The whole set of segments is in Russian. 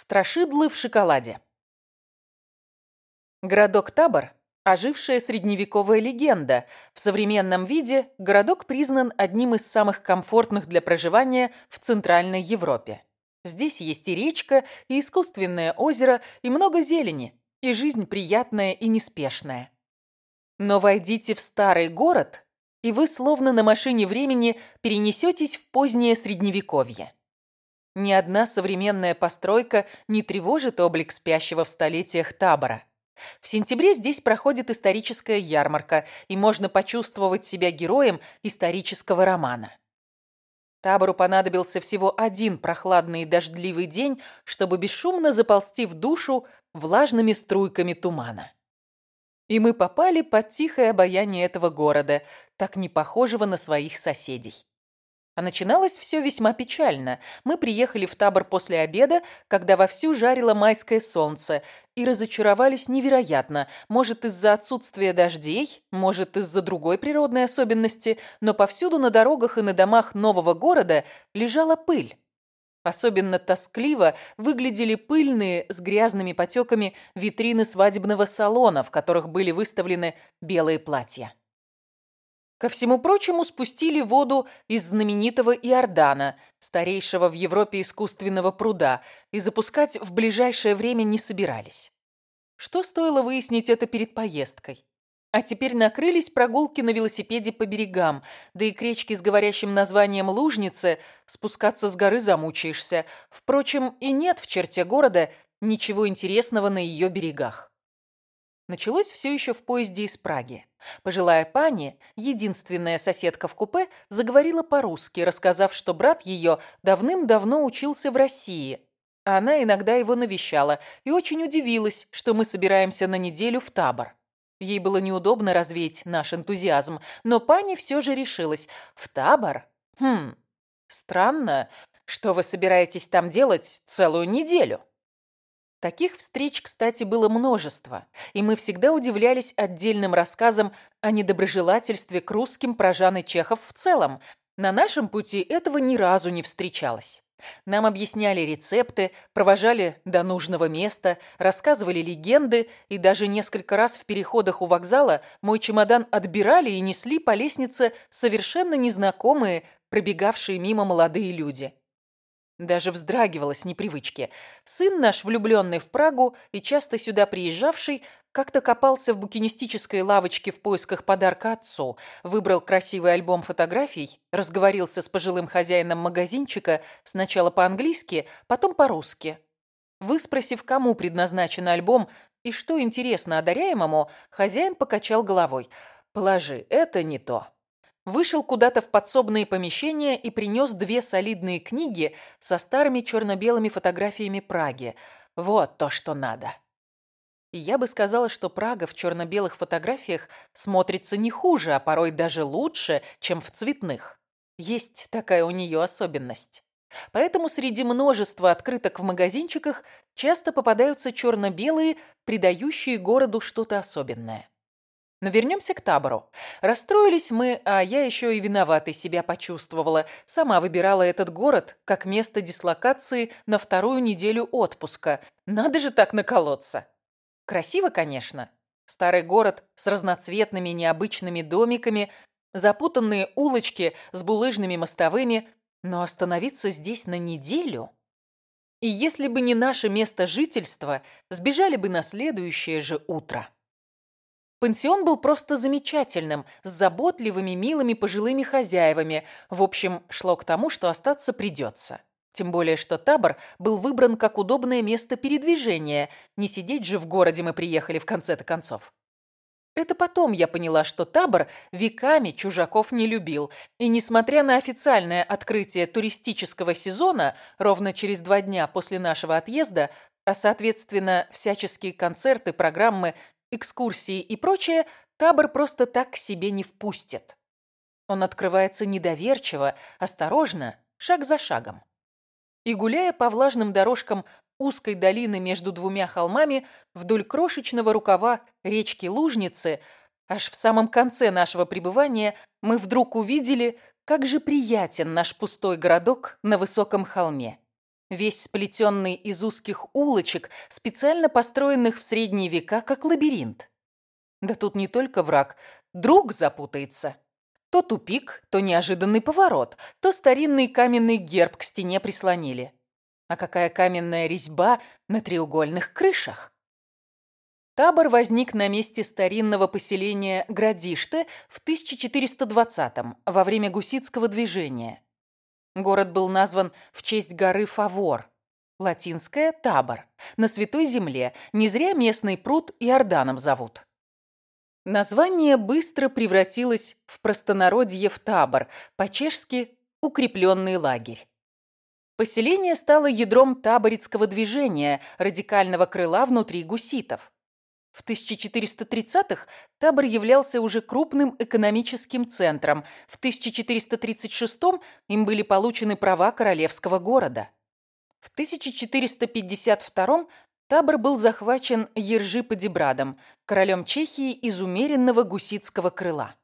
Страшидлы в шоколаде. Городок Табор – ожившая средневековая легенда. В современном виде городок признан одним из самых комфортных для проживания в Центральной Европе. Здесь есть и речка, и искусственное озеро, и много зелени, и жизнь приятная и неспешная. Но войдите в старый город, и вы словно на машине времени перенесетесь в позднее Средневековье. Ни одна современная постройка не тревожит облик спящего в столетиях табора. В сентябре здесь проходит историческая ярмарка, и можно почувствовать себя героем исторического романа. Табору понадобился всего один прохладный и дождливый день, чтобы бесшумно заползти в душу влажными струйками тумана. И мы попали под тихое обаяние этого города, так не похожего на своих соседей. А начиналось все весьма печально. Мы приехали в табор после обеда, когда вовсю жарило майское солнце, и разочаровались невероятно. Может, из-за отсутствия дождей, может, из-за другой природной особенности, но повсюду на дорогах и на домах нового города лежала пыль. Особенно тоскливо выглядели пыльные с грязными потеками витрины свадебного салона, в которых были выставлены белые платья. Ко всему прочему спустили воду из знаменитого Иордана, старейшего в Европе искусственного пруда, и запускать в ближайшее время не собирались. Что стоило выяснить это перед поездкой? А теперь накрылись прогулки на велосипеде по берегам, да и к речке с говорящим названием Лужницы спускаться с горы замучаешься. Впрочем, и нет в черте города ничего интересного на ее берегах. Началось все еще в поезде из Праги. Пожилая пани, единственная соседка в купе, заговорила по-русски, рассказав, что брат ее давным-давно учился в России. Она иногда его навещала и очень удивилась, что мы собираемся на неделю в табор. Ей было неудобно развеять наш энтузиазм, но пани все же решилась. В табор? Хм, странно. Что вы собираетесь там делать целую неделю? Таких встреч, кстати, было множество, и мы всегда удивлялись отдельным рассказам о недоброжелательстве к русским про Жаны Чехов в целом. На нашем пути этого ни разу не встречалось. Нам объясняли рецепты, провожали до нужного места, рассказывали легенды, и даже несколько раз в переходах у вокзала мой чемодан отбирали и несли по лестнице совершенно незнакомые, пробегавшие мимо молодые люди. Даже вздрагивала с непривычки. Сын наш, влюбленный в Прагу и часто сюда приезжавший, как-то копался в букинистической лавочке в поисках подарка отцу, выбрал красивый альбом фотографий, разговорился с пожилым хозяином магазинчика сначала по-английски, потом по-русски. Выспросив, кому предназначен альбом и что интересно одаряемому, хозяин покачал головой. «Положи, это не то» вышел куда-то в подсобные помещения и принес две солидные книги со старыми черно-белыми фотографиями Праги. Вот то, что надо. Я бы сказала, что Прага в черно-белых фотографиях смотрится не хуже, а порой даже лучше, чем в цветных. Есть такая у нее особенность. Поэтому среди множества открыток в магазинчиках часто попадаются черно-белые, придающие городу что-то особенное. Но вернемся к табору. Расстроились мы, а я еще и виноватой себя почувствовала. Сама выбирала этот город как место дислокации на вторую неделю отпуска. Надо же так наколоться. Красиво, конечно. Старый город с разноцветными необычными домиками, запутанные улочки с булыжными мостовыми, но остановиться здесь на неделю... И если бы не наше место жительства, сбежали бы на следующее же утро. Пансион был просто замечательным, с заботливыми, милыми пожилыми хозяевами. В общем, шло к тому, что остаться придется. Тем более, что табор был выбран как удобное место передвижения. Не сидеть же в городе мы приехали в конце-то концов. Это потом я поняла, что табор веками чужаков не любил. И несмотря на официальное открытие туристического сезона ровно через два дня после нашего отъезда, а соответственно всяческие концерты, программы экскурсии и прочее, табор просто так к себе не впустит. Он открывается недоверчиво, осторожно, шаг за шагом. И гуляя по влажным дорожкам узкой долины между двумя холмами вдоль крошечного рукава речки Лужницы, аж в самом конце нашего пребывания мы вдруг увидели, как же приятен наш пустой городок на высоком холме. Весь сплетенный из узких улочек, специально построенных в средние века, как лабиринт. Да тут не только враг, друг запутается. То тупик, то неожиданный поворот, то старинный каменный герб к стене прислонили. А какая каменная резьба на треугольных крышах? Табор возник на месте старинного поселения Градиште в 1420-м, во время гуситского движения. Город был назван в честь горы Фавор, латинское – Табор, на Святой Земле, не зря местный пруд Иорданом зовут. Название быстро превратилось в простонародье в табор, по-чешски «укрепленный лагерь». Поселение стало ядром таборицкого движения, радикального крыла внутри гуситов. В 1430-х табор являлся уже крупным экономическим центром. В 1436-м им были получены права королевского города. В 1452-м Табор был захвачен Ержи Падибрадом, королем Чехии из умеренного гуситского крыла.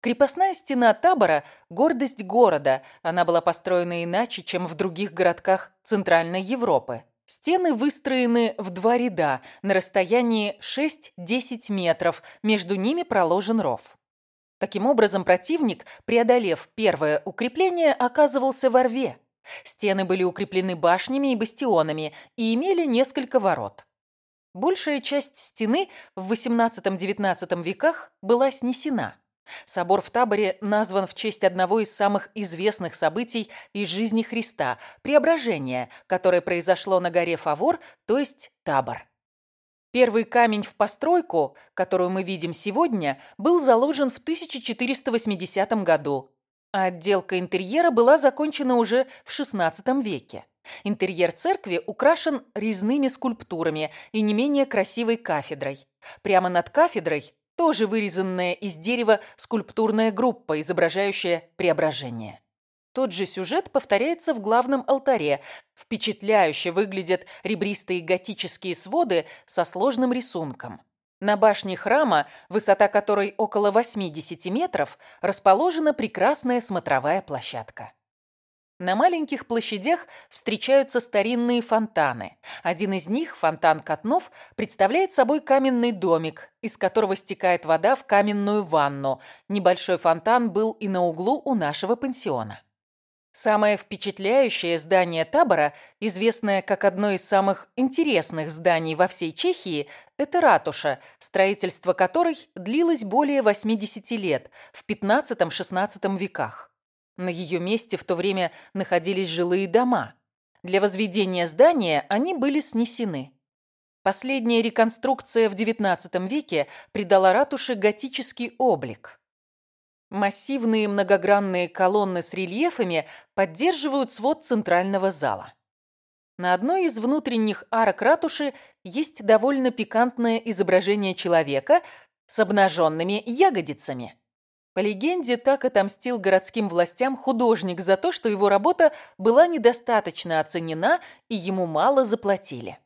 Крепостная стена Табора – гордость города. Она была построена иначе, чем в других городках Центральной Европы. Стены выстроены в два ряда, на расстоянии 6-10 метров, между ними проложен ров. Таким образом, противник, преодолев первое укрепление, оказывался во рве. Стены были укреплены башнями и бастионами и имели несколько ворот. Большая часть стены в XVIII-XIX веках была снесена. Собор в Таборе назван в честь одного из самых известных событий из жизни Христа – преображения, которое произошло на горе Фавор, то есть Табор. Первый камень в постройку, которую мы видим сегодня, был заложен в 1480 году а отделка интерьера была закончена уже в XVI веке. Интерьер церкви украшен резными скульптурами и не менее красивой кафедрой. Прямо над кафедрой тоже вырезанная из дерева скульптурная группа, изображающая преображение. Тот же сюжет повторяется в главном алтаре. Впечатляюще выглядят ребристые готические своды со сложным рисунком. На башне храма, высота которой около 80 метров, расположена прекрасная смотровая площадка. На маленьких площадях встречаются старинные фонтаны. Один из них, фонтан Котнов, представляет собой каменный домик, из которого стекает вода в каменную ванну. Небольшой фонтан был и на углу у нашего пансиона. Самое впечатляющее здание табора, известное как одно из самых интересных зданий во всей Чехии, это ратуша, строительство которой длилось более 80 лет, в 15-16 веках. На ее месте в то время находились жилые дома. Для возведения здания они были снесены. Последняя реконструкция в XIX веке придала ратуше готический облик. Массивные многогранные колонны с рельефами поддерживают свод центрального зала. На одной из внутренних арок ратуши есть довольно пикантное изображение человека с обнаженными ягодицами. По легенде, так отомстил городским властям художник за то, что его работа была недостаточно оценена и ему мало заплатили.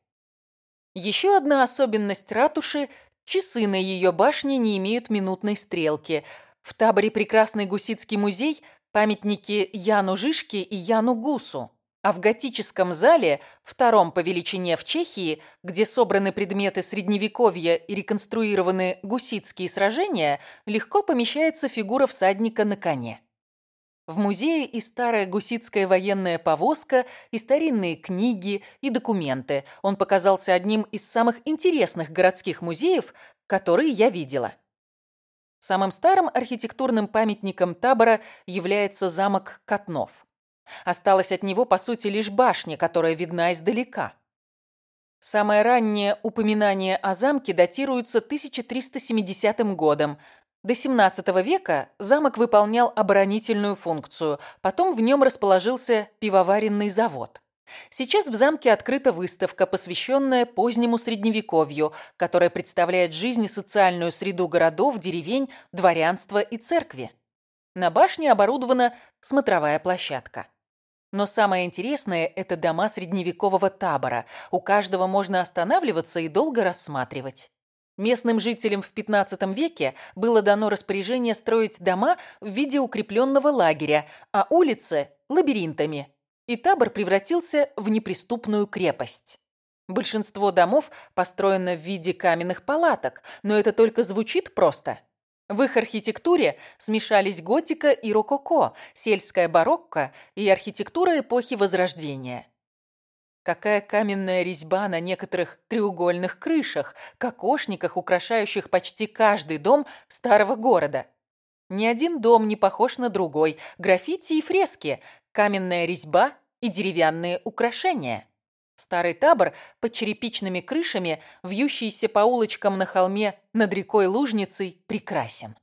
Еще одна особенность ратуши – часы на ее башне не имеют минутной стрелки – в таборе прекрасный гусицкий музей, памятники Яну Жишке и Яну Гусу. А в готическом зале, втором по величине в Чехии, где собраны предметы средневековья и реконструированы гусицкие сражения, легко помещается фигура всадника на коне. В музее и старая гусицкая военная повозка, и старинные книги, и документы. Он показался одним из самых интересных городских музеев, которые я видела. Самым старым архитектурным памятником табора является замок Котнов. Осталась от него, по сути, лишь башня, которая видна издалека. Самое раннее упоминание о замке датируется 1370 годом. До 17 века замок выполнял оборонительную функцию, потом в нем расположился пивоваренный завод. Сейчас в замке открыта выставка, посвященная позднему средневековью, которая представляет жизнь и социальную среду городов, деревень, дворянства и церкви. На башне оборудована смотровая площадка. Но самое интересное – это дома средневекового табора. У каждого можно останавливаться и долго рассматривать. Местным жителям в XV веке было дано распоряжение строить дома в виде укрепленного лагеря, а улицы – лабиринтами, и табор превратился в неприступную крепость. Большинство домов построено в виде каменных палаток, но это только звучит просто. В их архитектуре смешались готика и рококо, сельская барокко и архитектура эпохи Возрождения. Какая каменная резьба на некоторых треугольных крышах, кокошниках, украшающих почти каждый дом старого города. Ни один дом не похож на другой. Граффити и фрески, каменная резьба и деревянные украшения. Старый табор под черепичными крышами, вьющийся по улочкам на холме над рекой Лужницей, прекрасен.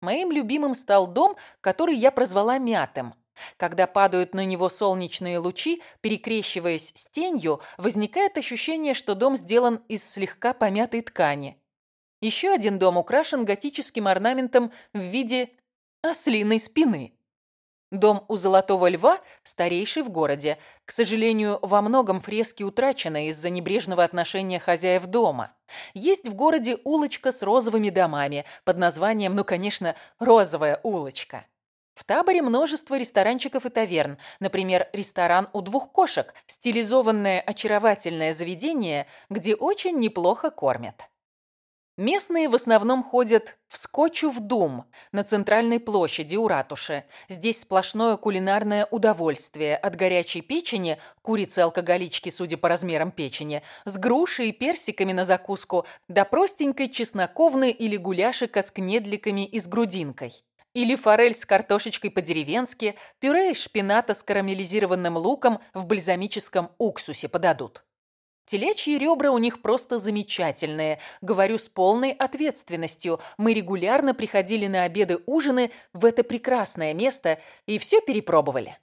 Моим любимым стал дом, который я прозвала Мятым. Когда падают на него солнечные лучи, перекрещиваясь с тенью, возникает ощущение, что дом сделан из слегка помятой ткани. Еще один дом украшен готическим орнаментом в виде ослиной спины. Дом у Золотого Льва старейший в городе. К сожалению, во многом фрески утрачены из-за небрежного отношения хозяев дома. Есть в городе улочка с розовыми домами под названием, ну, конечно, «Розовая улочка». В таборе множество ресторанчиков и таверн. Например, ресторан у двух кошек, стилизованное очаровательное заведение, где очень неплохо кормят. Местные в основном ходят в Скотчу в Дум на центральной площади у ратуши. Здесь сплошное кулинарное удовольствие от горячей печени, курицы-алкоголички, судя по размерам печени, с грушей и персиками на закуску, до простенькой чесноковной или гуляшика с кнедликами и с грудинкой. Или форель с картошечкой по-деревенски, пюре из шпината с карамелизированным луком в бальзамическом уксусе подадут. Телячьи ребра у них просто замечательные. Говорю с полной ответственностью. Мы регулярно приходили на обеды-ужины в это прекрасное место и все перепробовали.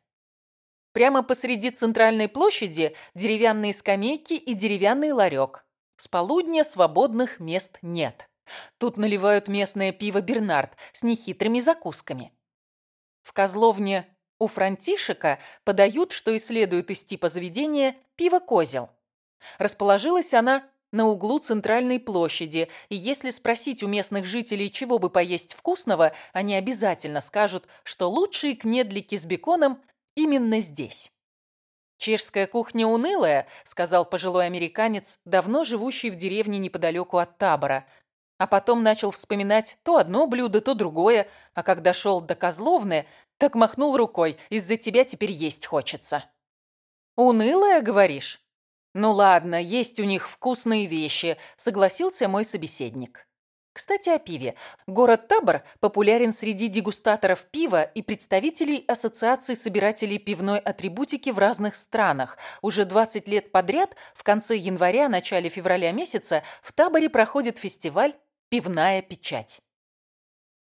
Прямо посреди центральной площади деревянные скамейки и деревянный ларек. С полудня свободных мест нет. Тут наливают местное пиво «Бернард» с нехитрыми закусками. В Козловне у Франтишека подают, что и следует из типа заведения, пиво «Козел». Расположилась она на углу центральной площади, и если спросить у местных жителей, чего бы поесть вкусного, они обязательно скажут, что лучшие кнедлики с беконом именно здесь. «Чешская кухня унылая», — сказал пожилой американец, давно живущий в деревне неподалеку от табора. А потом начал вспоминать то одно блюдо, то другое, а когда шел до Козловны, так махнул рукой, из-за тебя теперь есть хочется. «Унылая, говоришь?» «Ну ладно, есть у них вкусные вещи», — согласился мой собеседник. Кстати, о пиве. Город Табор популярен среди дегустаторов пива и представителей Ассоциации собирателей пивной атрибутики в разных странах. Уже 20 лет подряд, в конце января-начале февраля месяца, в Таборе проходит фестиваль «Пивная печать».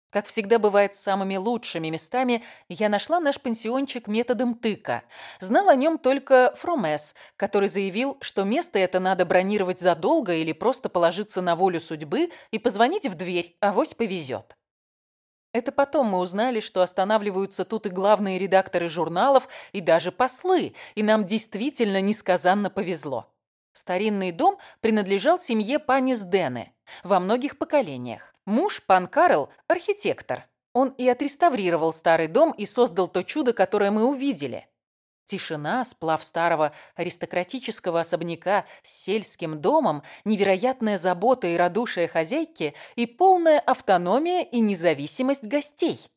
Как всегда бывает с самыми лучшими местами, я нашла наш пансиончик методом тыка. Знал о нем только Фромес, который заявил, что место это надо бронировать задолго или просто положиться на волю судьбы и позвонить в дверь, авось повезет. Это потом мы узнали, что останавливаются тут и главные редакторы журналов, и даже послы, и нам действительно несказанно повезло. Старинный дом принадлежал семье пани Сдены во многих поколениях. Муж, пан Карл, архитектор. Он и отреставрировал старый дом и создал то чудо, которое мы увидели. Тишина, сплав старого аристократического особняка с сельским домом, невероятная забота и радушие хозяйки и полная автономия и независимость гостей.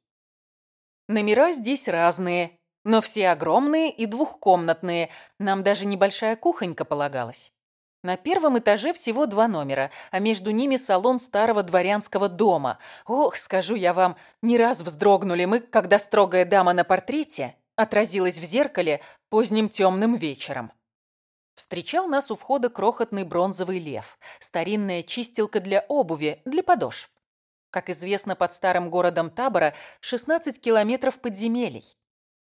Номера здесь разные, но все огромные и двухкомнатные, нам даже небольшая кухонька полагалась. На первом этаже всего два номера, а между ними салон старого дворянского дома. Ох, скажу я вам, не раз вздрогнули мы, когда строгая дама на портрете отразилась в зеркале поздним темным вечером. Встречал нас у входа крохотный бронзовый лев, старинная чистилка для обуви, для подошв. Как известно, под старым городом Табора 16 километров подземелий.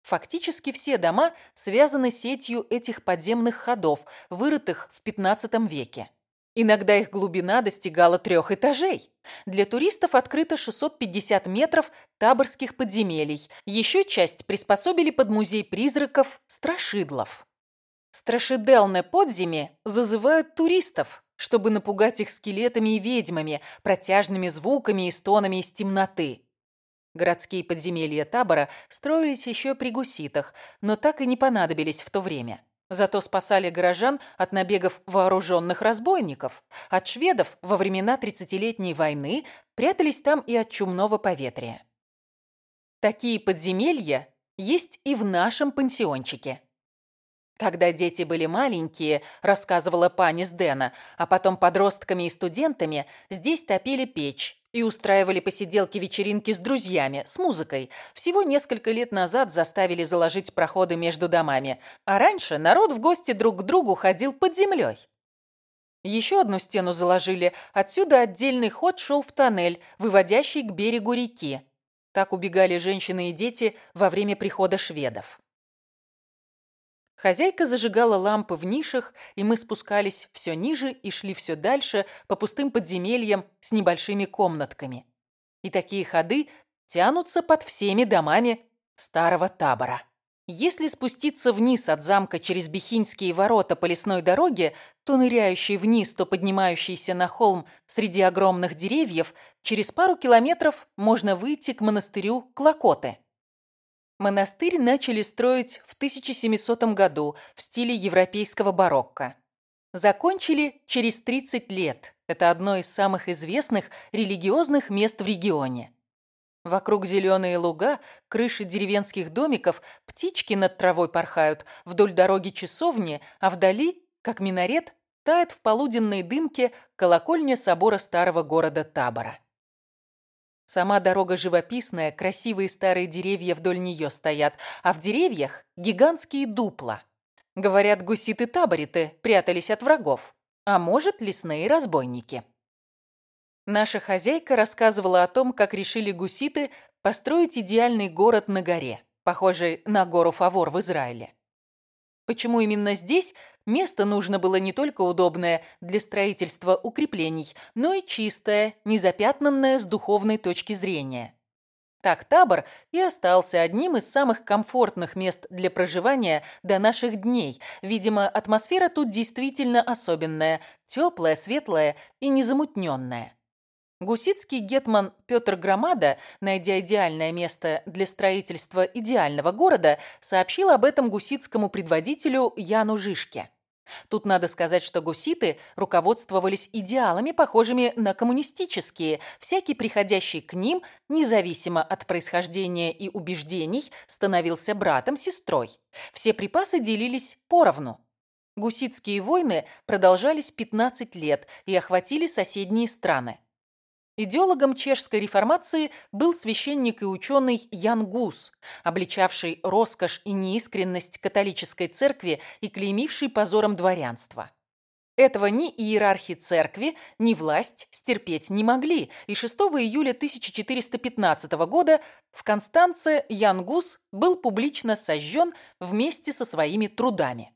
Фактически все дома связаны сетью этих подземных ходов, вырытых в XV веке. Иногда их глубина достигала трех этажей. Для туристов открыто 650 метров таборских подземелий. Еще часть приспособили под музей призраков Страшидлов. Страшиделне подземе зазывают туристов, чтобы напугать их скелетами и ведьмами, протяжными звуками и стонами из темноты. Городские подземелья табора строились еще при гуситах, но так и не понадобились в то время. Зато спасали горожан от набегов вооруженных разбойников. От шведов во времена Тридцатилетней войны прятались там и от чумного поветрия. Такие подземелья есть и в нашем пансиончике. Когда дети были маленькие, рассказывала пани Сдена, а потом подростками и студентами, здесь топили печь, и устраивали посиделки-вечеринки с друзьями, с музыкой. Всего несколько лет назад заставили заложить проходы между домами. А раньше народ в гости друг к другу ходил под землей. Еще одну стену заложили. Отсюда отдельный ход шел в тоннель, выводящий к берегу реки. Так убегали женщины и дети во время прихода шведов. Хозяйка зажигала лампы в нишах, и мы спускались все ниже и шли все дальше по пустым подземельям с небольшими комнатками. И такие ходы тянутся под всеми домами старого табора. Если спуститься вниз от замка через Бехинские ворота по лесной дороге, то ныряющий вниз, то поднимающийся на холм среди огромных деревьев, через пару километров можно выйти к монастырю Клокоты. Монастырь начали строить в 1700 году в стиле европейского барокко. Закончили через 30 лет. Это одно из самых известных религиозных мест в регионе. Вокруг зеленые луга, крыши деревенских домиков, птички над травой порхают, вдоль дороги часовни, а вдали, как минарет, тает в полуденной дымке колокольня собора старого города Табора. Сама дорога живописная, красивые старые деревья вдоль нее стоят, а в деревьях гигантские дупла. Говорят, гуситы-табориты прятались от врагов, а может, лесные разбойники. Наша хозяйка рассказывала о том, как решили гуситы построить идеальный город на горе, похожий на гору Фавор в Израиле. Почему именно здесь место нужно было не только удобное для строительства укреплений, но и чистое, незапятнанное с духовной точки зрения. Так табор и остался одним из самых комфортных мест для проживания до наших дней. Видимо, атмосфера тут действительно особенная, теплая, светлая и незамутненная. Гусицкий гетман Петр Громада, найдя идеальное место для строительства идеального города, сообщил об этом гусицкому предводителю Яну Жишке. Тут надо сказать, что гуситы руководствовались идеалами, похожими на коммунистические. Всякий, приходящий к ним, независимо от происхождения и убеждений, становился братом, сестрой. Все припасы делились поровну. Гуситские войны продолжались 15 лет и охватили соседние страны. Идеологом чешской реформации был священник и ученый Ян Гус, обличавший роскошь и неискренность католической церкви и клеймивший позором дворянство. Этого ни иерархи церкви, ни власть стерпеть не могли, и 6 июля 1415 года в Констанце Ян Гус был публично сожжен вместе со своими трудами.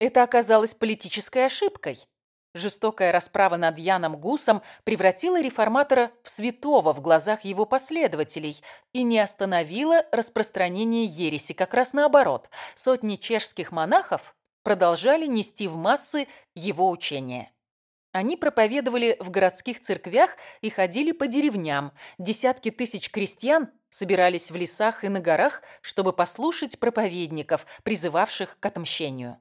Это оказалось политической ошибкой. Жестокая расправа над Яном Гусом превратила реформатора в святого в глазах его последователей и не остановила распространение ереси, как раз наоборот. Сотни чешских монахов продолжали нести в массы его учение. Они проповедовали в городских церквях и ходили по деревням. Десятки тысяч крестьян собирались в лесах и на горах, чтобы послушать проповедников, призывавших к отмщению.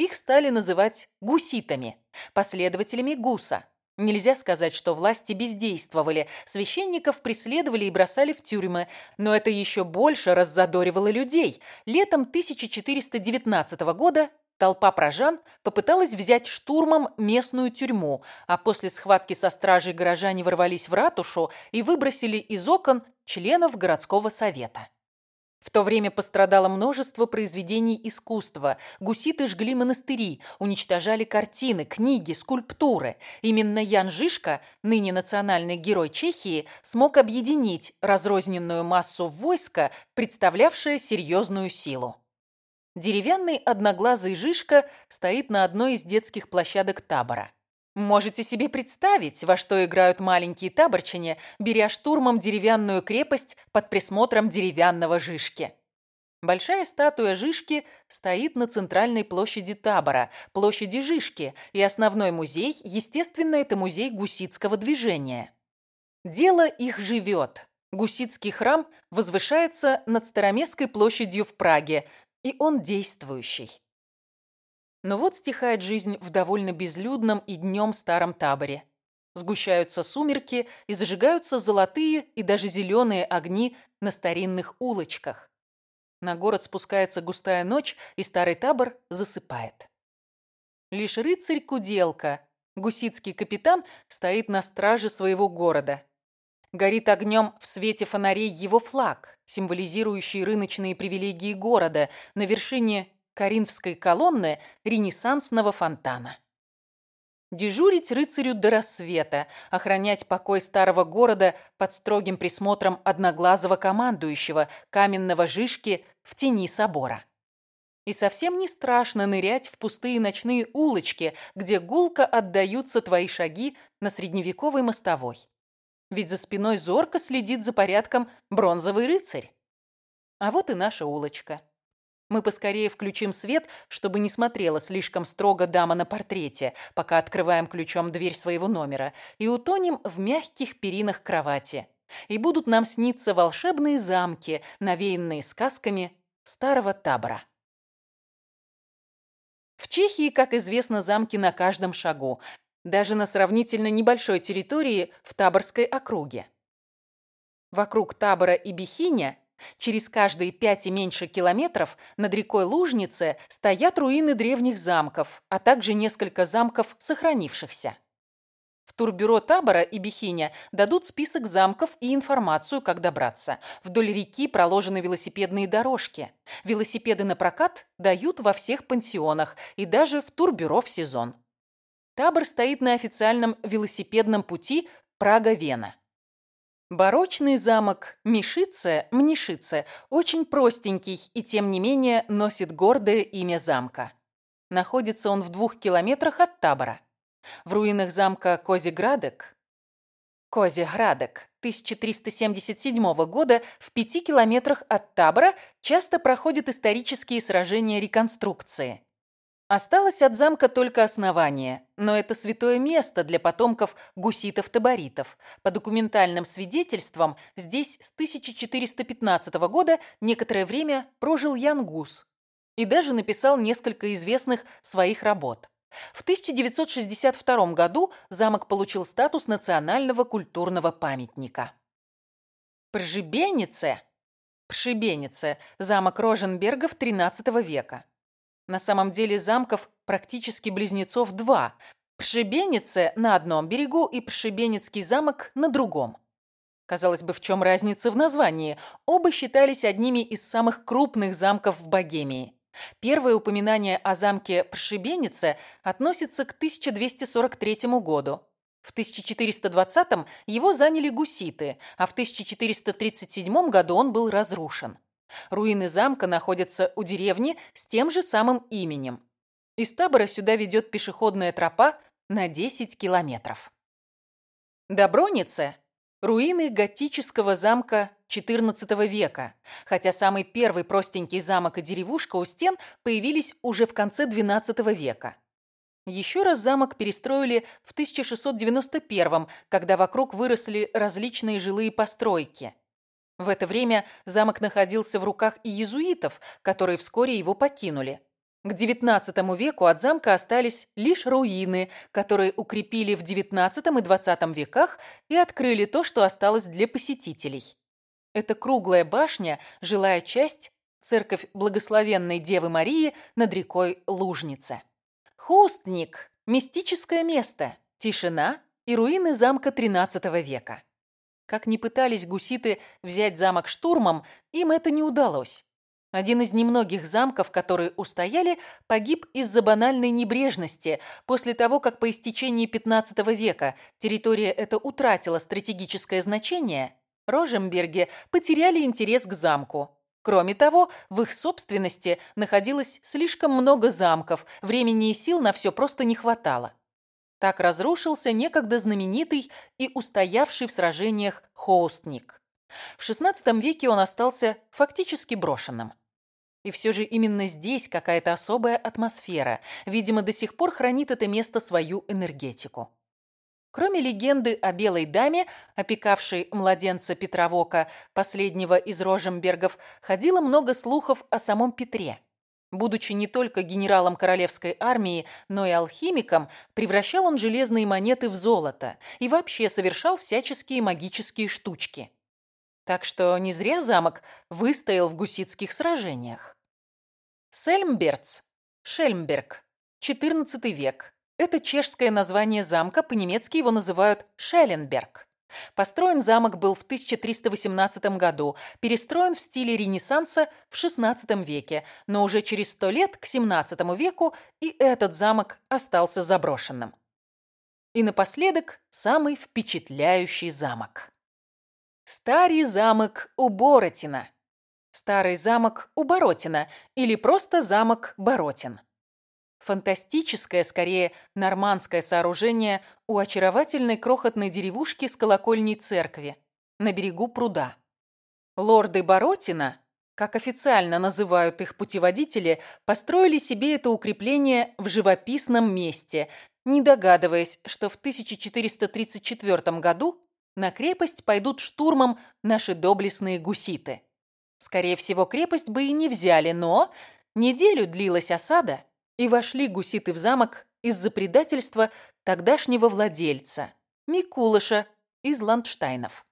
Их стали называть гуситами, последователями гуса. Нельзя сказать, что власти бездействовали, священников преследовали и бросали в тюрьмы, но это еще больше раззадоривало людей. Летом 1419 года толпа прожан попыталась взять штурмом местную тюрьму, а после схватки со стражей горожане ворвались в ратушу и выбросили из окон членов городского совета. В то время пострадало множество произведений искусства. Гуситы жгли монастыри, уничтожали картины, книги, скульптуры. Именно Ян Жишка, ныне национальный герой Чехии, смог объединить разрозненную массу войска, представлявшее серьезную силу. Деревянный одноглазый Жишка стоит на одной из детских площадок табора. Можете себе представить, во что играют маленькие таборчане, беря штурмом деревянную крепость под присмотром деревянного Жишки. Большая статуя Жишки стоит на центральной площади табора, площади Жишки, и основной музей, естественно, это музей гуситского движения. Дело их живет. Гусицкий храм возвышается над Староместской площадью в Праге, и он действующий. Но вот стихает жизнь в довольно безлюдном и днем старом таборе. Сгущаются сумерки и зажигаются золотые и даже зеленые огни на старинных улочках. На город спускается густая ночь, и старый табор засыпает. Лишь рыцарь-куделка, гусицкий капитан, стоит на страже своего города. Горит огнем в свете фонарей его флаг, символизирующий рыночные привилегии города на вершине коринфской колонны ренессансного фонтана. Дежурить рыцарю до рассвета, охранять покой старого города под строгим присмотром одноглазого командующего, каменного жишки в тени собора. И совсем не страшно нырять в пустые ночные улочки, где гулко отдаются твои шаги на средневековой мостовой. Ведь за спиной зорко следит за порядком бронзовый рыцарь. А вот и наша улочка. Мы поскорее включим свет, чтобы не смотрела слишком строго дама на портрете, пока открываем ключом дверь своего номера, и утонем в мягких перинах кровати. И будут нам сниться волшебные замки, навеянные сказками старого табора. В Чехии, как известно, замки на каждом шагу, даже на сравнительно небольшой территории в Таборской округе. Вокруг Табора и Бихиня Через каждые пять и меньше километров над рекой Лужнице стоят руины древних замков, а также несколько замков, сохранившихся. В турбюро Табора и Бихиня дадут список замков и информацию, как добраться. Вдоль реки проложены велосипедные дорожки. Велосипеды на прокат дают во всех пансионах и даже в турбюро в сезон. Табор стоит на официальном велосипедном пути Прага-Вена. Барочный замок Мишице, Мнишице, очень простенький и, тем не менее, носит гордое имя замка. Находится он в двух километрах от табора. В руинах замка Козиградек, Козиградек 1377 года в пяти километрах от табора часто проходят исторические сражения реконструкции. Осталось от замка только основание, но это святое место для потомков гуситов-таборитов. По документальным свидетельствам, здесь с 1415 года некоторое время прожил Ян Гус и даже написал несколько известных своих работ. В 1962 году замок получил статус национального культурного памятника. Пржебенице, Пшибенице, замок Роженбергов XIII века. На самом деле замков практически близнецов два. Пшебенице на одном берегу и Пшебенецкий замок на другом. Казалось бы, в чем разница в названии? Оба считались одними из самых крупных замков в Богемии. Первое упоминание о замке Пшебенице относится к 1243 году. В 1420-м его заняли гуситы, а в 1437 году он был разрушен. Руины замка находятся у деревни с тем же самым именем. Из табора сюда ведет пешеходная тропа на 10 километров. Добронице – руины готического замка XIV века, хотя самый первый простенький замок и деревушка у стен появились уже в конце XII века. Еще раз замок перестроили в 1691 когда вокруг выросли различные жилые постройки. В это время замок находился в руках иезуитов, которые вскоре его покинули. К XIX веку от замка остались лишь руины, которые укрепили в XIX и XX веках и открыли то, что осталось для посетителей. Это круглая башня, жилая часть, церковь Благословенной Девы Марии над рекой Лужница. Хустник – мистическое место, тишина и руины замка XIII века. Как ни пытались гуситы взять замок штурмом, им это не удалось. Один из немногих замков, которые устояли, погиб из-за банальной небрежности. После того, как по истечении XV века территория эта утратила стратегическое значение, Рожемберги потеряли интерес к замку. Кроме того, в их собственности находилось слишком много замков, времени и сил на все просто не хватало. Так разрушился некогда знаменитый и устоявший в сражениях Хоустник. В XVI веке он остался фактически брошенным. И все же именно здесь какая-то особая атмосфера. Видимо, до сих пор хранит это место свою энергетику. Кроме легенды о белой даме, опекавшей младенца Петра Вока, последнего из Рожембергов, ходило много слухов о самом Петре. Будучи не только генералом королевской армии, но и алхимиком, превращал он железные монеты в золото и вообще совершал всяческие магические штучки. Так что не зря замок выстоял в гуситских сражениях. Сельмберц, Шельмберг, XIV век. Это чешское название замка, по-немецки его называют Шелленберг. Построен замок был в 1318 году, перестроен в стиле Ренессанса в XVI веке, но уже через сто лет, к XVII веку, и этот замок остался заброшенным. И напоследок самый впечатляющий замок. Старый замок у Боротина. Старый замок у Боротина или просто замок Боротин. Фантастическое, скорее, нормандское сооружение у очаровательной крохотной деревушки с колокольней церкви на берегу пруда. Лорды Боротина, как официально называют их путеводители, построили себе это укрепление в живописном месте, не догадываясь, что в 1434 году на крепость пойдут штурмом наши доблестные гуситы. Скорее всего, крепость бы и не взяли, но неделю длилась осада – и вошли гуситы в замок из-за предательства тогдашнего владельца, Микулыша из Ландштайнов.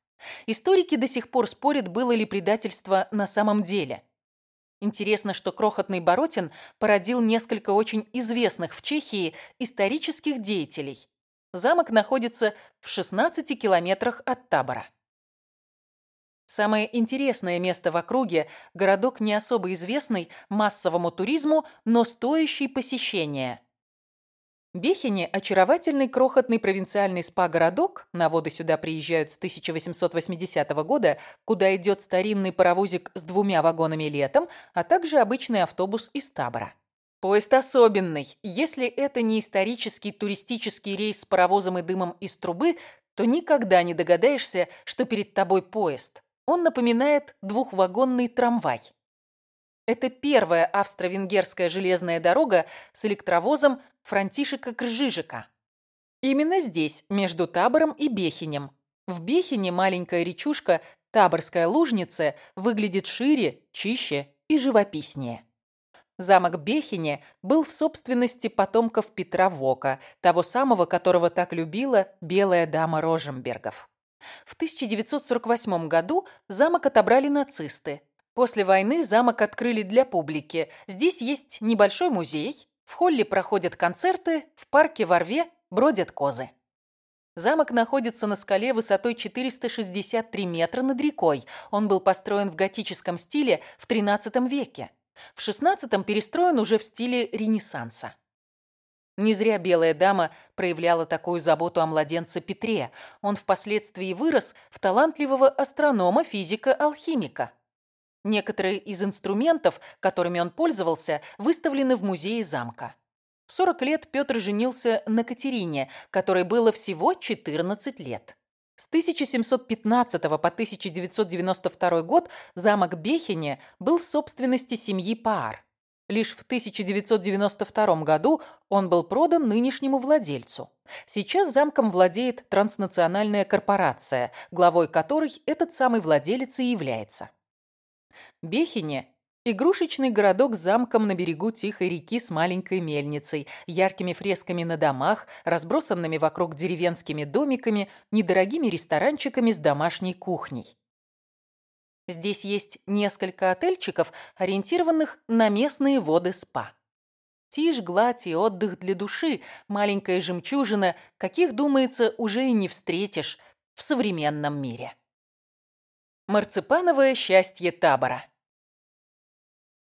Историки до сих пор спорят, было ли предательство на самом деле. Интересно, что крохотный Боротин породил несколько очень известных в Чехии исторических деятелей. Замок находится в 16 километрах от табора. Самое интересное место в округе – городок не особо известный массовому туризму, но стоящий посещения. Бехине – очаровательный крохотный провинциальный спа-городок, на воды сюда приезжают с 1880 года, куда идет старинный паровозик с двумя вагонами летом, а также обычный автобус из табора. Поезд особенный. Если это не исторический туристический рейс с паровозом и дымом из трубы, то никогда не догадаешься, что перед тобой поезд. Он напоминает двухвагонный трамвай. Это первая австро-венгерская железная дорога с электровозом Франтишека Кржижика. Именно здесь, между Табором и Бехинем. В Бехине маленькая речушка Таборская лужница выглядит шире, чище и живописнее. Замок Бехине был в собственности потомков Петра Вока, того самого, которого так любила белая дама Рожембергов. В 1948 году замок отобрали нацисты. После войны замок открыли для публики. Здесь есть небольшой музей, в холле проходят концерты, в парке во рве бродят козы. Замок находится на скале высотой 463 метра над рекой. Он был построен в готическом стиле в XIII веке. В XVI перестроен уже в стиле Ренессанса. Не зря белая дама проявляла такую заботу о младенце Петре. Он впоследствии вырос в талантливого астронома, физика, алхимика. Некоторые из инструментов, которыми он пользовался, выставлены в музее замка. В 40 лет Петр женился на Катерине, которой было всего 14 лет. С 1715 по 1992 год замок Бехине был в собственности семьи Паар. Лишь в 1992 году он был продан нынешнему владельцу. Сейчас замком владеет транснациональная корпорация, главой которой этот самый владелец и является. Бехине – игрушечный городок с замком на берегу тихой реки с маленькой мельницей, яркими фресками на домах, разбросанными вокруг деревенскими домиками, недорогими ресторанчиками с домашней кухней. Здесь есть несколько отельчиков, ориентированных на местные воды спа. Тишь, гладь и отдых для души, маленькая жемчужина, каких, думается, уже и не встретишь в современном мире. Марципановое счастье табора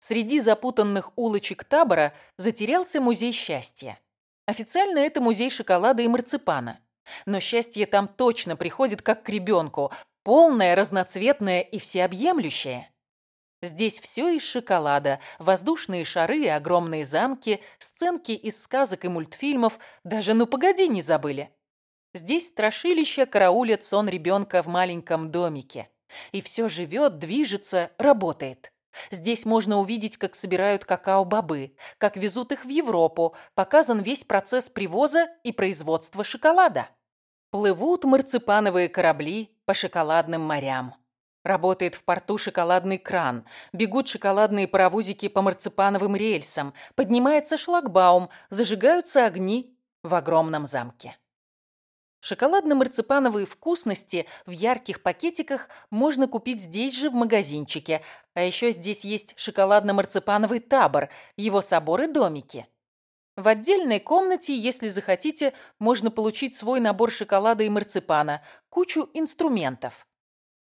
Среди запутанных улочек табора затерялся музей счастья. Официально это музей шоколада и марципана. Но счастье там точно приходит как к ребенку, Полное, разноцветное и всеобъемлющее. Здесь все из шоколада, воздушные шары и огромные замки, сценки из сказок и мультфильмов, даже «Ну погоди» не забыли. Здесь страшилища караулят сон ребенка в маленьком домике. И все живет, движется, работает. Здесь можно увидеть, как собирают какао-бобы, как везут их в Европу, показан весь процесс привоза и производства шоколада. Плывут марципановые корабли по шоколадным морям. Работает в порту шоколадный кран, бегут шоколадные паровозики по марципановым рельсам, поднимается шлагбаум, зажигаются огни в огромном замке. Шоколадно-марципановые вкусности в ярких пакетиках можно купить здесь же в магазинчике. А еще здесь есть шоколадно-марципановый табор, его соборы-домики. В отдельной комнате, если захотите, можно получить свой набор шоколада и марципана, кучу инструментов.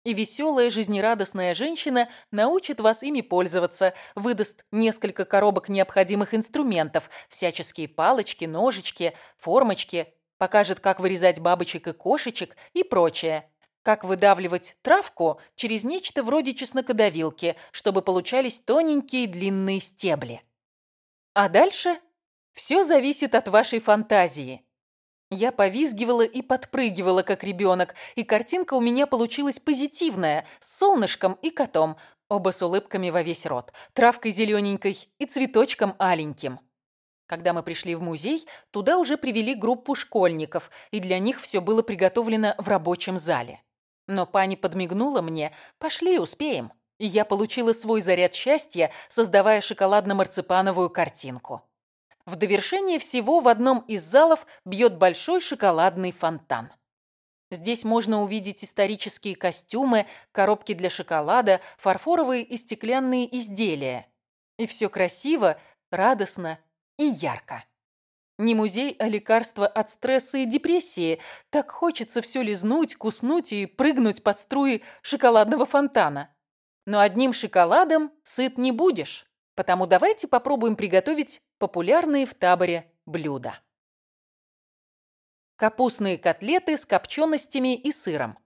И веселая, жизнерадостная женщина научит вас ими пользоваться, выдаст несколько коробок необходимых инструментов, всяческие палочки, ножички, формочки, покажет, как вырезать бабочек и кошечек и прочее. Как выдавливать травку через нечто вроде чеснокодавилки, чтобы получались тоненькие длинные стебли. А дальше все зависит от вашей фантазии. Я повизгивала и подпрыгивала, как ребенок, и картинка у меня получилась позитивная, с солнышком и котом, оба с улыбками во весь рот, травкой зелененькой и цветочком аленьким. Когда мы пришли в музей, туда уже привели группу школьников, и для них все было приготовлено в рабочем зале. Но пани подмигнула мне «Пошли, успеем». И я получила свой заряд счастья, создавая шоколадно-марципановую картинку. В довершение всего в одном из залов бьет большой шоколадный фонтан. Здесь можно увидеть исторические костюмы, коробки для шоколада, фарфоровые и стеклянные изделия. И все красиво, радостно и ярко. Не музей, а лекарство от стресса и депрессии. Так хочется все лизнуть, куснуть и прыгнуть под струи шоколадного фонтана. Но одним шоколадом сыт не будешь. Потому давайте попробуем приготовить популярные в таборе блюда. Капустные котлеты с копченостями и сыром.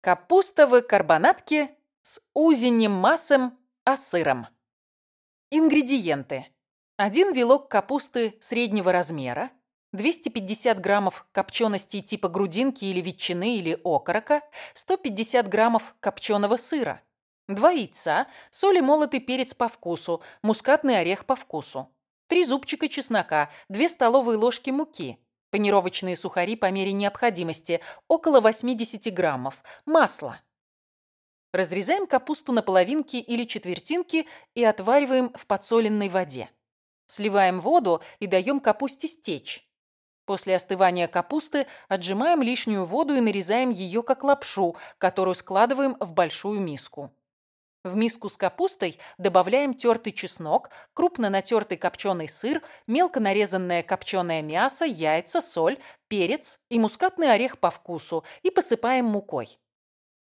Капустовые карбонатки с узенним массом, а сыром. Ингредиенты. 1 вилок капусты среднего размера, 250 граммов копченостей типа грудинки или ветчины или окорока, 150 граммов копченого сыра, Два яйца, соль и молотый перец по вкусу, мускатный орех по вкусу. Три зубчика чеснока, две столовые ложки муки. Панировочные сухари по мере необходимости, около 80 граммов. Масло. Разрезаем капусту на половинки или четвертинки и отвариваем в подсоленной воде. Сливаем воду и даем капусте стечь. После остывания капусты отжимаем лишнюю воду и нарезаем ее как лапшу, которую складываем в большую миску. В миску с капустой добавляем тертый чеснок, крупно натертый копченый сыр, мелко нарезанное копченое мясо, яйца, соль, перец и мускатный орех по вкусу и посыпаем мукой.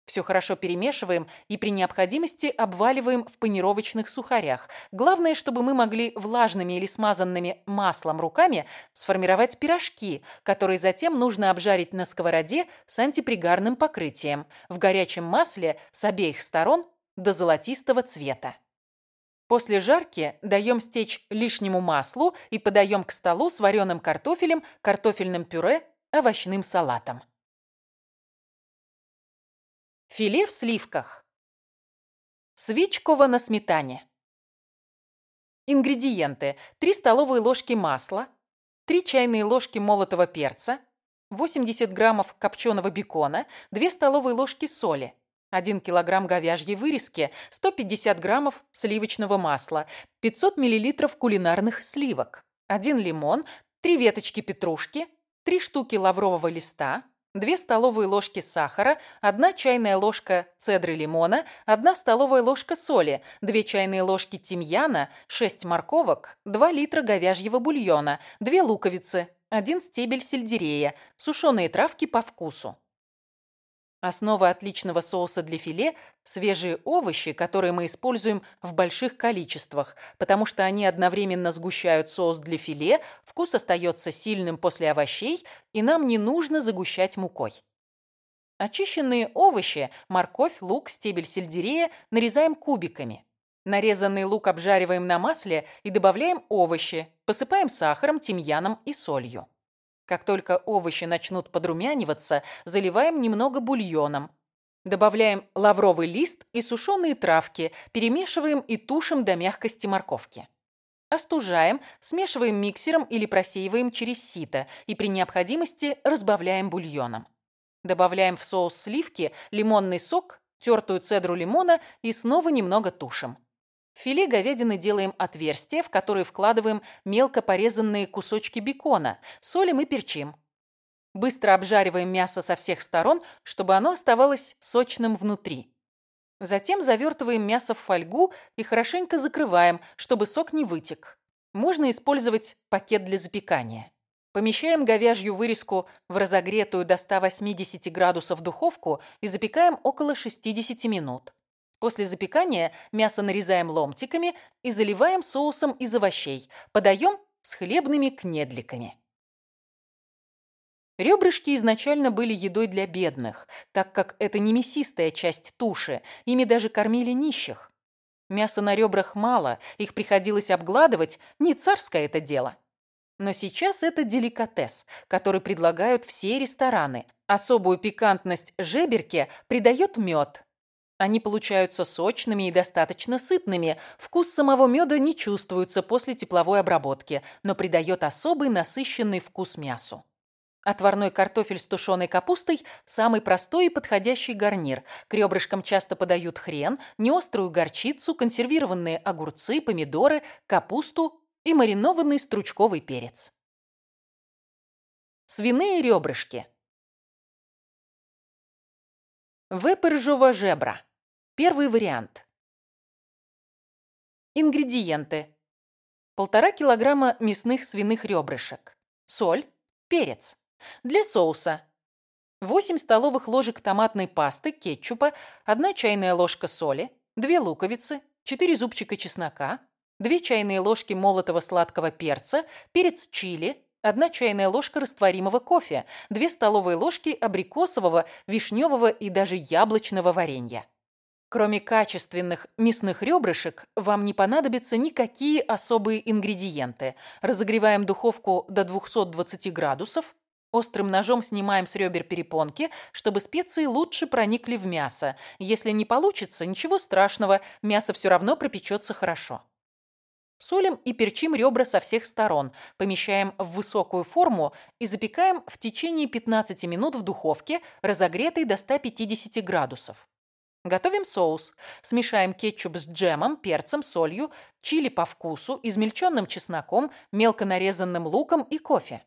Все хорошо перемешиваем и при необходимости обваливаем в панировочных сухарях. Главное, чтобы мы могли влажными или смазанными маслом руками сформировать пирожки, которые затем нужно обжарить на сковороде с антипригарным покрытием в горячем масле с обеих сторон до золотистого цвета. После жарки даем стечь лишнему маслу и подаем к столу с вареным картофелем, картофельным пюре, овощным салатом. Филе в сливках. Свечково на сметане. Ингредиенты. 3 столовые ложки масла, 3 чайные ложки молотого перца, 80 граммов копченого бекона, 2 столовые ложки соли, 1 килограмм говяжьей вырезки, 150 граммов сливочного масла, 500 миллилитров кулинарных сливок, 1 лимон, 3 веточки петрушки, 3 штуки лаврового листа, 2 столовые ложки сахара, 1 чайная ложка цедры лимона, 1 столовая ложка соли, 2 чайные ложки тимьяна, 6 морковок, 2 литра говяжьего бульона, 2 луковицы, 1 стебель сельдерея, сушеные травки по вкусу. Основа отличного соуса для филе – свежие овощи, которые мы используем в больших количествах, потому что они одновременно сгущают соус для филе, вкус остается сильным после овощей, и нам не нужно загущать мукой. Очищенные овощи – морковь, лук, стебель сельдерея – нарезаем кубиками. Нарезанный лук обжариваем на масле и добавляем овощи, посыпаем сахаром, тимьяном и солью. Как только овощи начнут подрумяниваться, заливаем немного бульоном. Добавляем лавровый лист и сушеные травки, перемешиваем и тушим до мягкости морковки. Остужаем, смешиваем миксером или просеиваем через сито и при необходимости разбавляем бульоном. Добавляем в соус сливки, лимонный сок, тертую цедру лимона и снова немного тушим. Филе говядины делаем отверстия, в которые вкладываем мелко порезанные кусочки бекона, солим и перчим. Быстро обжариваем мясо со всех сторон, чтобы оно оставалось сочным внутри. Затем завертываем мясо в фольгу и хорошенько закрываем, чтобы сок не вытек. Можно использовать пакет для запекания. Помещаем говяжью вырезку в разогретую до 180 градусов духовку и запекаем около 60 минут. После запекания мясо нарезаем ломтиками и заливаем соусом из овощей. Подаем с хлебными кнедликами. Ребрышки изначально были едой для бедных, так как это не мясистая часть туши, ими даже кормили нищих. Мяса на ребрах мало, их приходилось обгладывать, не царское это дело. Но сейчас это деликатес, который предлагают все рестораны. Особую пикантность жеберке придает мед. Они получаются сочными и достаточно сытными. Вкус самого меда не чувствуется после тепловой обработки, но придает особый насыщенный вкус мясу. Отварной картофель с тушеной капустой – самый простой и подходящий гарнир. К ребрышкам часто подают хрен, неострую горчицу, консервированные огурцы, помидоры, капусту и маринованный стручковый перец. Свиные ребрышки. Вепержова жебра. Первый вариант. Ингредиенты. Полтора килограмма мясных свиных ребрышек. Соль, перец. Для соуса 8 столовых ложек томатной пасты, кетчупа, 1 чайная ложка соли, 2 луковицы, 4 зубчика чеснока, 2 чайные ложки молотого сладкого перца, перец чили, 1 чайная ложка растворимого кофе, 2 столовые ложки абрикосового, вишневого и даже яблочного варенья. Кроме качественных мясных ребрышек, вам не понадобятся никакие особые ингредиенты. Разогреваем духовку до 220 градусов, Острым ножом снимаем с ребер перепонки, чтобы специи лучше проникли в мясо. Если не получится, ничего страшного, мясо все равно пропечется хорошо. Солим и перчим ребра со всех сторон, помещаем в высокую форму и запекаем в течение 15 минут в духовке, разогретой до 150 градусов. Готовим соус. Смешаем кетчуп с джемом, перцем, солью, чили по вкусу, измельченным чесноком, мелко нарезанным луком и кофе.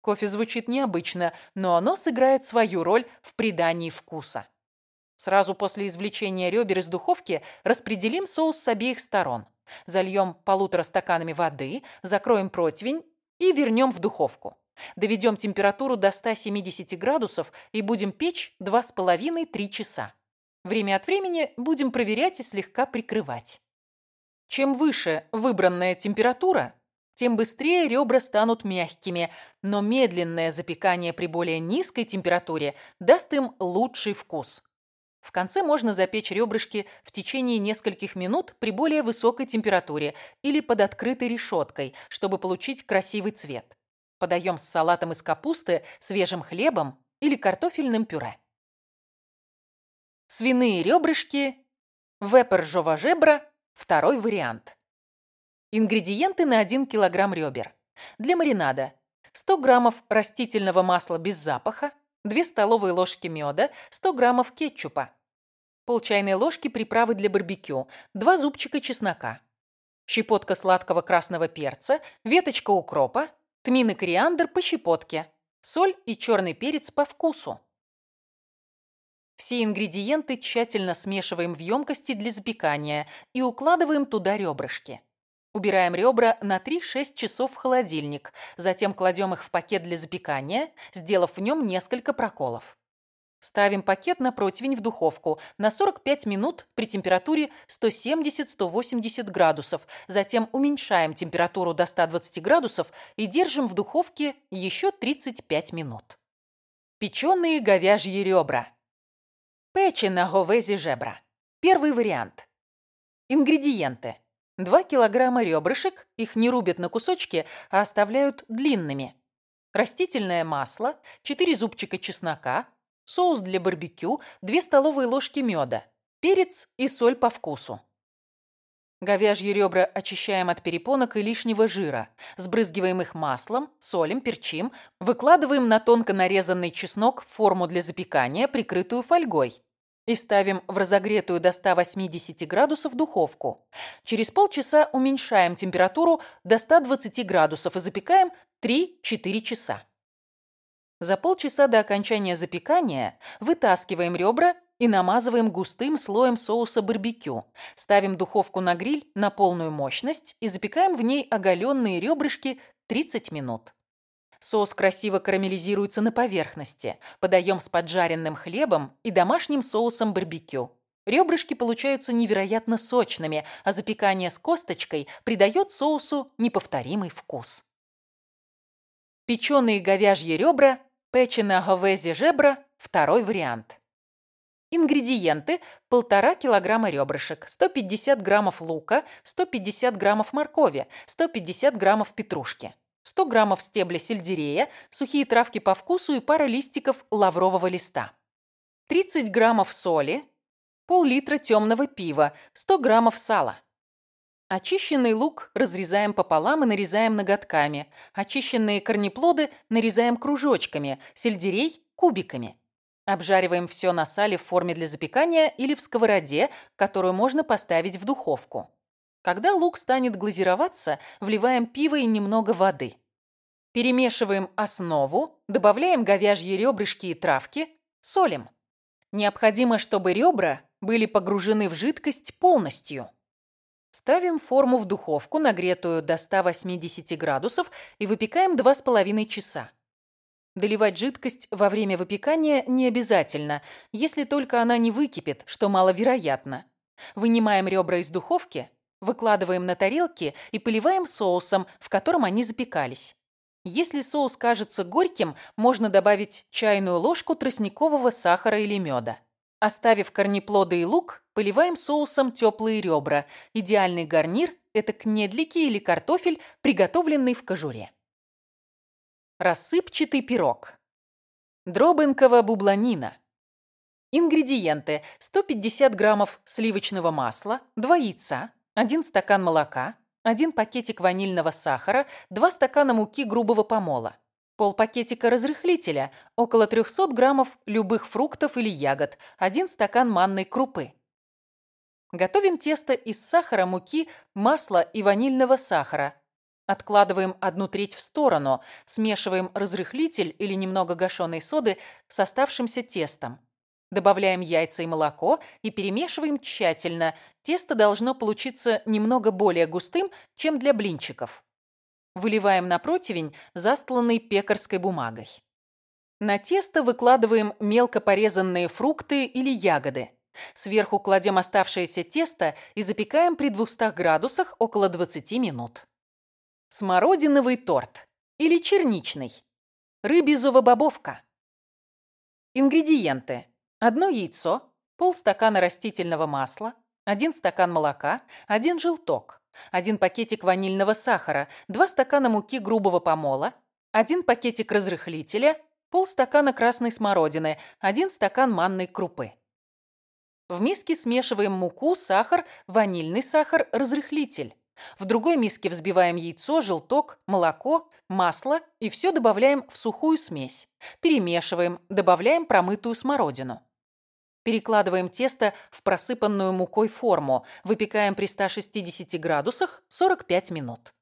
Кофе звучит необычно, но оно сыграет свою роль в придании вкуса. Сразу после извлечения ребер из духовки распределим соус с обеих сторон. Зальем полутора стаканами воды, закроем противень и вернем в духовку. Доведем температуру до 170 градусов и будем печь 2,5-3 часа. Время от времени будем проверять и слегка прикрывать. Чем выше выбранная температура, тем быстрее ребра станут мягкими, но медленное запекание при более низкой температуре даст им лучший вкус. В конце можно запечь ребрышки в течение нескольких минут при более высокой температуре или под открытой решеткой, чтобы получить красивый цвет. Подаем с салатом из капусты, свежим хлебом или картофельным пюре. Свиные ребрышки, вепержова жебра, второй вариант. Ингредиенты на 1 кг ребер. Для маринада 100 граммов растительного масла без запаха, 2 столовые ложки меда, 100 граммов кетчупа, пол чайной ложки приправы для барбекю, 2 зубчика чеснока, щепотка сладкого красного перца, веточка укропа, тмин и кориандр по щепотке, соль и черный перец по вкусу. Все ингредиенты тщательно смешиваем в емкости для запекания и укладываем туда ребрышки. Убираем ребра на 3-6 часов в холодильник, затем кладем их в пакет для запекания, сделав в нем несколько проколов. Ставим пакет на противень в духовку на 45 минут при температуре 170-180 градусов. Затем уменьшаем температуру до 120 градусов и держим в духовке еще 35 минут. Печеные говяжьи ребра. Печена говези жебра. Первый вариант. Ингредиенты. 2 килограмма ребрышек, их не рубят на кусочки, а оставляют длинными. Растительное масло, 4 зубчика чеснока, соус для барбекю, 2 столовые ложки меда, перец и соль по вкусу. Говяжьи ребра очищаем от перепонок и лишнего жира, сбрызгиваем их маслом, солим, перчим, выкладываем на тонко нарезанный чеснок в форму для запекания, прикрытую фольгой, и ставим в разогретую до 180 градусов духовку. Через полчаса уменьшаем температуру до 120 градусов и запекаем 3-4 часа. За полчаса до окончания запекания вытаскиваем ребра и намазываем густым слоем соуса барбекю. Ставим духовку на гриль на полную мощность и запекаем в ней оголенные ребрышки 30 минут. Соус красиво карамелизируется на поверхности. Подаем с поджаренным хлебом и домашним соусом барбекю. Ребрышки получаются невероятно сочными, а запекание с косточкой придает соусу неповторимый вкус. Печеные говяжьи ребра, печеное говези жебра – второй вариант. Ингредиенты. 1,5 килограмма ребрышек, 150 граммов лука, 150 граммов моркови, 150 граммов петрушки, 100 граммов стебля сельдерея, сухие травки по вкусу и пара листиков лаврового листа. 30 граммов соли, пол-литра темного пива, 100 граммов сала. Очищенный лук разрезаем пополам и нарезаем ноготками. Очищенные корнеплоды нарезаем кружочками, сельдерей – кубиками. Обжариваем все на сале в форме для запекания или в сковороде, которую можно поставить в духовку. Когда лук станет глазироваться, вливаем пиво и немного воды. Перемешиваем основу, добавляем говяжьи ребрышки и травки, солим. Необходимо, чтобы ребра были погружены в жидкость полностью. Ставим форму в духовку, нагретую до 180 градусов, и выпекаем 2,5 часа. Доливать жидкость во время выпекания не обязательно, если только она не выкипит, что маловероятно. Вынимаем ребра из духовки, выкладываем на тарелки и поливаем соусом, в котором они запекались. Если соус кажется горьким, можно добавить чайную ложку тростникового сахара или меда. Оставив корнеплоды и лук, поливаем соусом теплые ребра. Идеальный гарнир – это кнедлики или картофель, приготовленный в кожуре. Рассыпчатый пирог. Дробинковая бубланина. Ингредиенты. 150 граммов сливочного масла, 2 яйца, 1 стакан молока, 1 пакетик ванильного сахара, 2 стакана муки грубого помола, полпакетика разрыхлителя, около 300 граммов любых фруктов или ягод, 1 стакан манной крупы. Готовим тесто из сахара, муки, масла и ванильного сахара, Откладываем одну треть в сторону, смешиваем разрыхлитель или немного гашеной соды с оставшимся тестом. Добавляем яйца и молоко и перемешиваем тщательно. Тесто должно получиться немного более густым, чем для блинчиков. Выливаем на противень, застланный пекарской бумагой. На тесто выкладываем мелко порезанные фрукты или ягоды. Сверху кладем оставшееся тесто и запекаем при 200 градусах около 20 минут. Смородиновый торт или черничный. Рыбизова бобовка. Ингредиенты. Одно яйцо, полстакана растительного масла, один стакан молока, один желток, один пакетик ванильного сахара, два стакана муки грубого помола, один пакетик разрыхлителя, полстакана красной смородины, один стакан манной крупы. В миске смешиваем муку, сахар, ванильный сахар, разрыхлитель. В другой миске взбиваем яйцо, желток, молоко, масло и все добавляем в сухую смесь. Перемешиваем, добавляем промытую смородину. Перекладываем тесто в просыпанную мукой форму. Выпекаем при 160 градусах 45 минут.